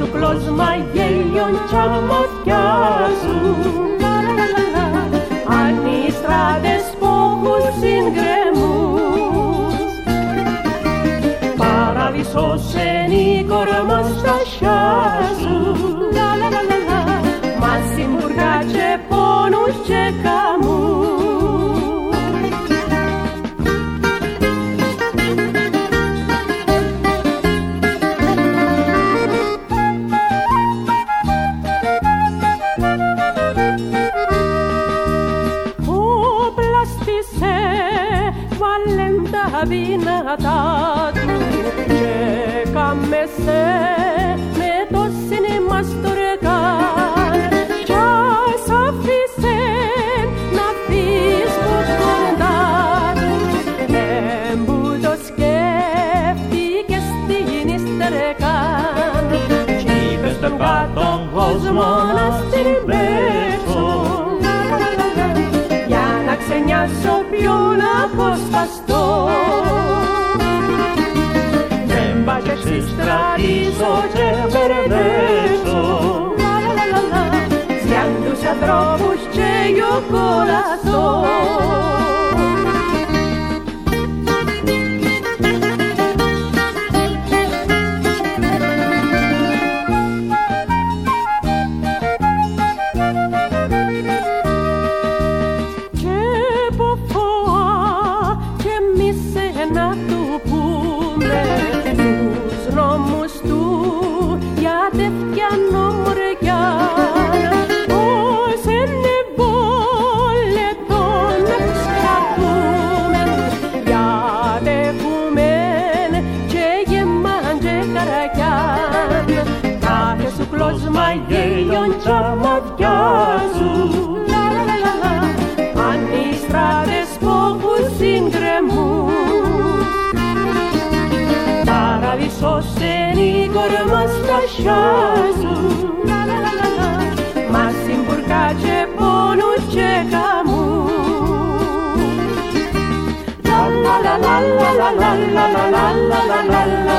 σου κλώσμα γέλιον κι αμμωδιά σου. τα βήματά του και κάμεσε με το σύνημα στουρκά κι ας αφήσε να πεις που κοντά δεν που το σκέφτηκες στη γη στερεκά κι είπε στον κάτω κόσμο να στην πέσω για να ξενιάσω miună fosta stor. Nemba ce și stradizo ce verdeșo, la la la la. πόχους συγκρεμούν Παραδείσος εν οίκορ μας τασιάζουν Λα, λα, λα, λα, λα. Μας συμπουρκά και πόνους και καμούν La la la la la la la la la la la la la la la la la la la La la la la la la la la la la